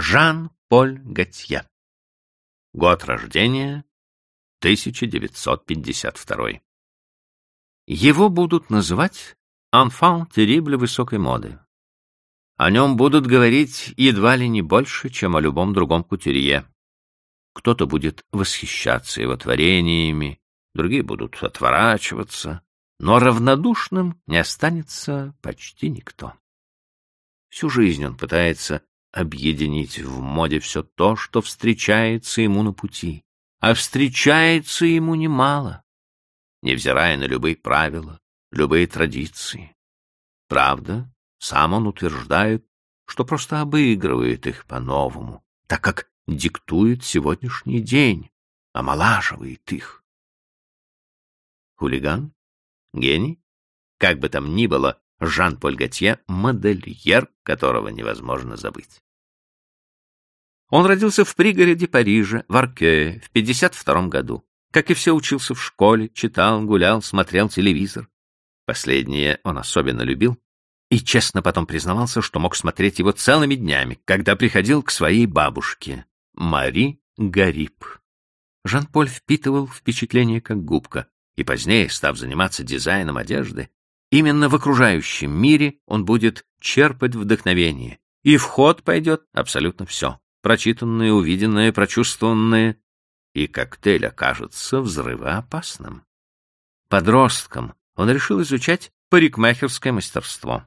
Жан-Поль Готье. Год рождения 1952. Его будут называть «Анфан террибле высокой моды». О нем будут говорить едва ли не больше, чем о любом другом кутюрье. Кто-то будет восхищаться его творениями, другие будут отворачиваться, но равнодушным не останется почти никто. Всю жизнь он пытается объединить в моде все то, что встречается ему на пути, а встречается ему немало, невзирая на любые правила, любые традиции. Правда, сам он утверждает, что просто обыгрывает их по-новому, так как диктует сегодняшний день, омолаживает их. Хулиган? Гений? Как бы там ни было, Жан-Поль Готье — модельер, которого невозможно забыть. Он родился в пригороде Парижа, в Аркее, в 52 году. Как и все, учился в школе, читал, гулял, смотрел телевизор. Последнее он особенно любил и честно потом признавался, что мог смотреть его целыми днями, когда приходил к своей бабушке, Мари Гарип. Жан-Поль впитывал впечатление как губка, и позднее, став заниматься дизайном одежды, именно в окружающем мире он будет черпать вдохновение, и в ход пойдет абсолютно все — прочитанное, увиденное, прочувствованное, и коктейль окажется взрывоопасным. Подростком он решил изучать парикмахерское мастерство.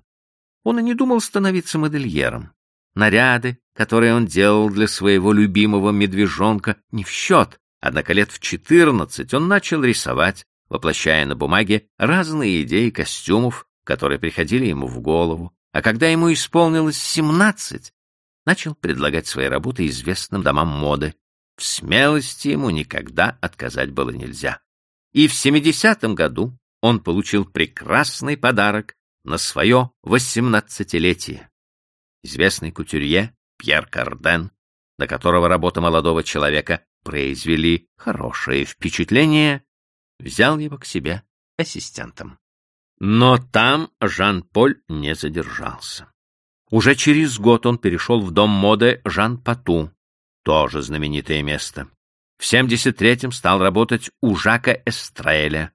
Он и не думал становиться модельером. Наряды, которые он делал для своего любимого медвежонка, не в счет, однако лет в четырнадцать он начал рисовать, воплощая на бумаге разные идеи костюмов, которые приходили ему в голову, а когда ему исполнилось семнадцать, начал предлагать свои работы известным домам моды. В смелости ему никогда отказать было нельзя. И в семидесятом году он получил прекрасный подарок на свое восемнадцатилетие. Известный кутюрье Пьер Карден, на которого работа молодого человека произвели хорошее впечатление, взял его к себе ассистентом. Но там Жан-Поль не задержался. Уже через год он перешел в дом моды Жан Пату, тоже знаменитое место. В 73-м стал работать у Жака Эстреля,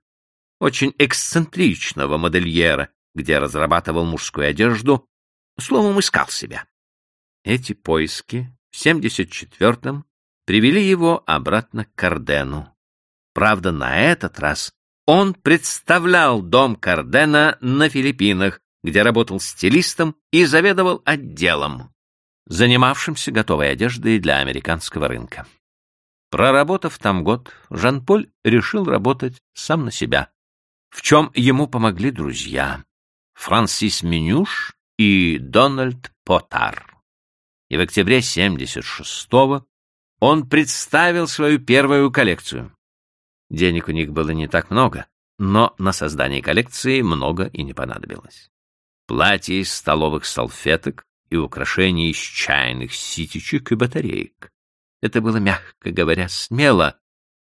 очень эксцентричного модельера, где разрабатывал мужскую одежду, словом, искал себя. Эти поиски в 74-м привели его обратно к Кардену. Правда, на этот раз он представлял дом Кардена на Филиппинах, где работал стилистом и заведовал отделом, занимавшимся готовой одеждой для американского рынка. Проработав там год, Жан-Поль решил работать сам на себя, в чем ему помогли друзья Франсис Менюш и Дональд Потар. И в октябре 76-го он представил свою первую коллекцию. Денег у них было не так много, но на создание коллекции много и не понадобилось. Платья из столовых салфеток и украшения из чайных ситечек и батареек. Это было, мягко говоря, смело,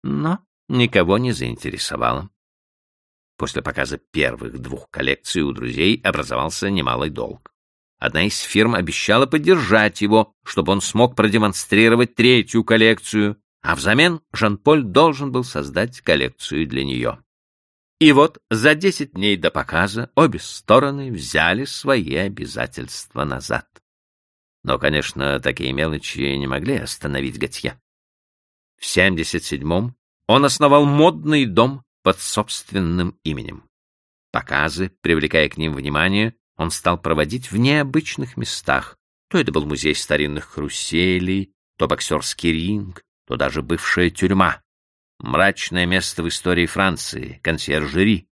но никого не заинтересовало. После показа первых двух коллекций у друзей образовался немалый долг. Одна из фирм обещала поддержать его, чтобы он смог продемонстрировать третью коллекцию, а взамен Жан-Поль должен был создать коллекцию для нее. И вот за десять дней до показа обе стороны взяли свои обязательства назад. Но, конечно, такие мелочи не могли остановить Готье. В 77-м он основал модный дом под собственным именем. Показы, привлекая к ним внимание, он стал проводить в необычных местах. То это был музей старинных каруселей, то боксерский ринг, то даже бывшая тюрьма. Мрачное место в истории Франции, консьержери.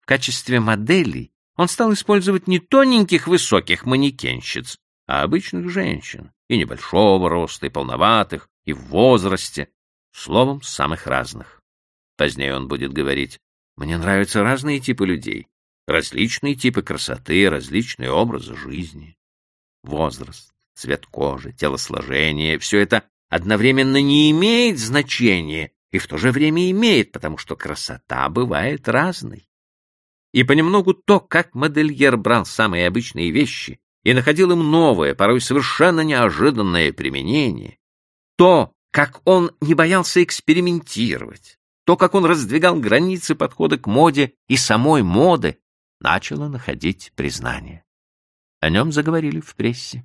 В качестве моделей он стал использовать не тоненьких высоких манекенщиц, а обычных женщин, и небольшого роста, и полноватых, и в возрасте, словом, самых разных. Позднее он будет говорить, «Мне нравятся разные типы людей, различные типы красоты, различные образы жизни. Возраст, цвет кожи, телосложение — все это одновременно не имеет значения и в то же время имеет, потому что красота бывает разной. И понемногу то, как модельер брал самые обычные вещи и находил им новое, порой совершенно неожиданное применение, то, как он не боялся экспериментировать, то, как он раздвигал границы подхода к моде и самой моды, начало находить признание. О нем заговорили в прессе.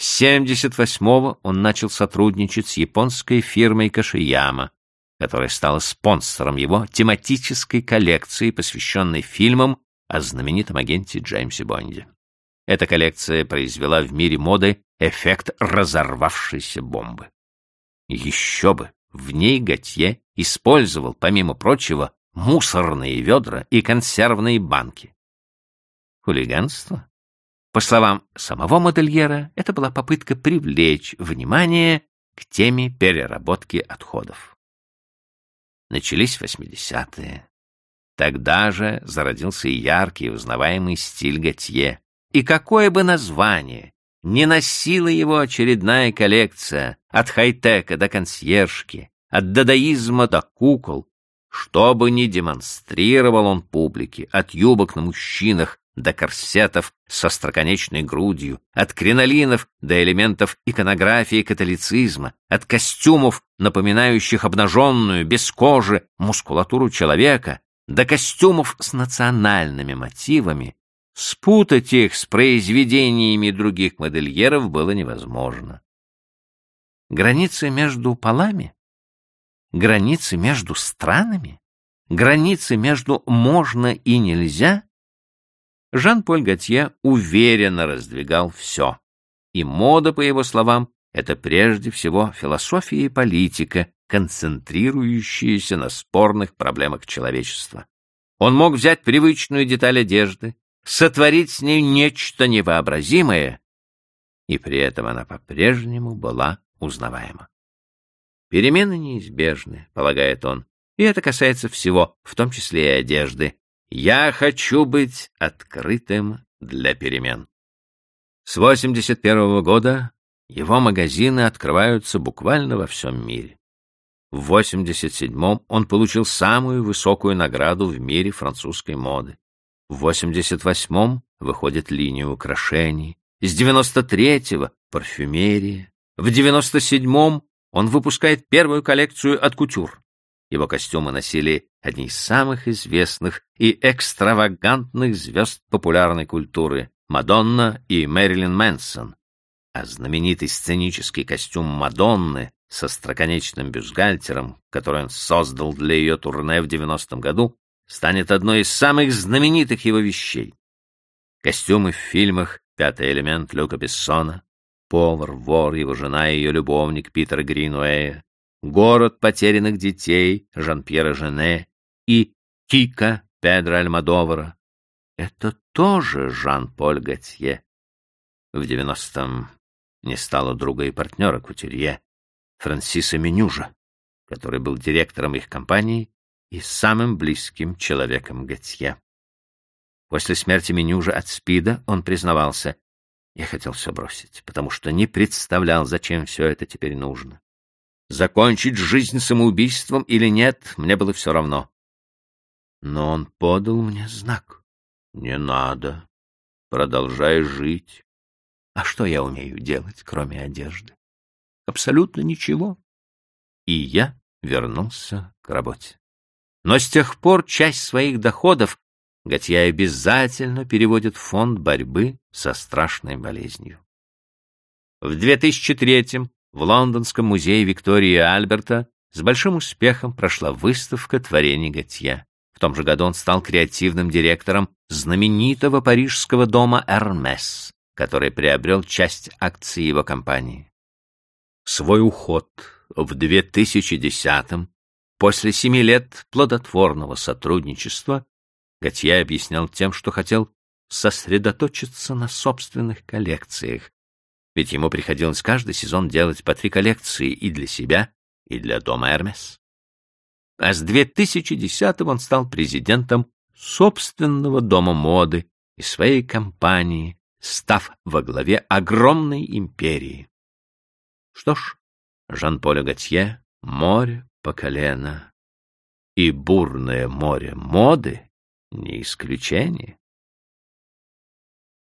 С 78-го он начал сотрудничать с японской фирмой Кашияма, которая стала спонсором его тематической коллекции, посвященной фильмам о знаменитом агенте Джеймсе Бонде. Эта коллекция произвела в мире моды эффект разорвавшейся бомбы. Еще бы, в ней Готье использовал, помимо прочего, мусорные ведра и консервные банки. Хулиганство? По словам самого модельера, это была попытка привлечь внимание к теме переработки отходов. Начались 80-е. Тогда же зародился и яркий и узнаваемый стиль Готье. И какое бы название не носила его очередная коллекция от хай-тека до консьержки, от дадаизма до кукол, что бы ни демонстрировал он публике, от юбок на мужчинах до корсетов со строконечной грудью, от кринолинов до элементов иконографии католицизма, от костюмов, напоминающих обнаженную, без кожи, мускулатуру человека, до костюмов с национальными мотивами, спутать их с произведениями других модельеров было невозможно. Границы между полами? Границы между странами? Границы между «можно» и «нельзя» Жан-Поль Готье уверенно раздвигал все. И мода, по его словам, это прежде всего философия и политика, концентрирующиеся на спорных проблемах человечества. Он мог взять привычную деталь одежды, сотворить с ней нечто невообразимое, и при этом она по-прежнему была узнаваема. Перемены неизбежны, полагает он, и это касается всего, в том числе и одежды, я хочу быть открытым для перемен. С 81 -го года его магазины открываются буквально во всем мире. В 87-м он получил самую высокую награду в мире французской моды. В 88-м выходит линия украшений. С 93-го — парфюмерия. В 97-м он выпускает первую коллекцию от кутюр. Его костюмы носили одни из самых известных и экстравагантных звезд популярной культуры — Мадонна и Мэрилин Мэнсон. А знаменитый сценический костюм Мадонны со строконечным бюстгальтером, который он создал для ее турне в 90-м году, станет одной из самых знаменитых его вещей. Костюмы в фильмах «Пятый элемент» Люка Бессона, «Повар», «Вор», его жена и ее любовник Питер Гринуэя, «Город потерянных детей» Жан-Пьера Жене и «Кика» Педро Альмадовара. Это тоже Жан-Поль Готье. В девяностом не стало друга и партнера Кутюрье, Франсиса Менюжа, который был директором их компании и самым близким человеком Готье. После смерти Менюжа от СПИДа он признавался, я хотел все бросить, потому что не представлял, зачем все это теперь нужно. Закончить жизнь самоубийством или нет, мне было все равно. Но он подал мне знак. Не надо. Продолжай жить. А что я умею делать, кроме одежды? Абсолютно ничего. И я вернулся к работе. Но с тех пор часть своих доходов Готье обязательно переводит в фонд борьбы со страшной болезнью. В 2003 в Лондонском музее Виктории и Альберта с большим успехом прошла выставка творений Готье. В том же году он стал креативным директором знаменитого парижского дома «Эрмес», который приобрел часть акций его компании. Свой уход в 2010-м, после семи лет плодотворного сотрудничества, Готье объяснял тем, что хотел сосредоточиться на собственных коллекциях, ведь ему приходилось каждый сезон делать по три коллекции и для себя, и для дома Эрмес. А с 2010 он стал президентом собственного дома моды и своей компании, став во главе огромной империи. Что ж, Жан-Поль Готье — море по колено, и бурное море моды — не исключение.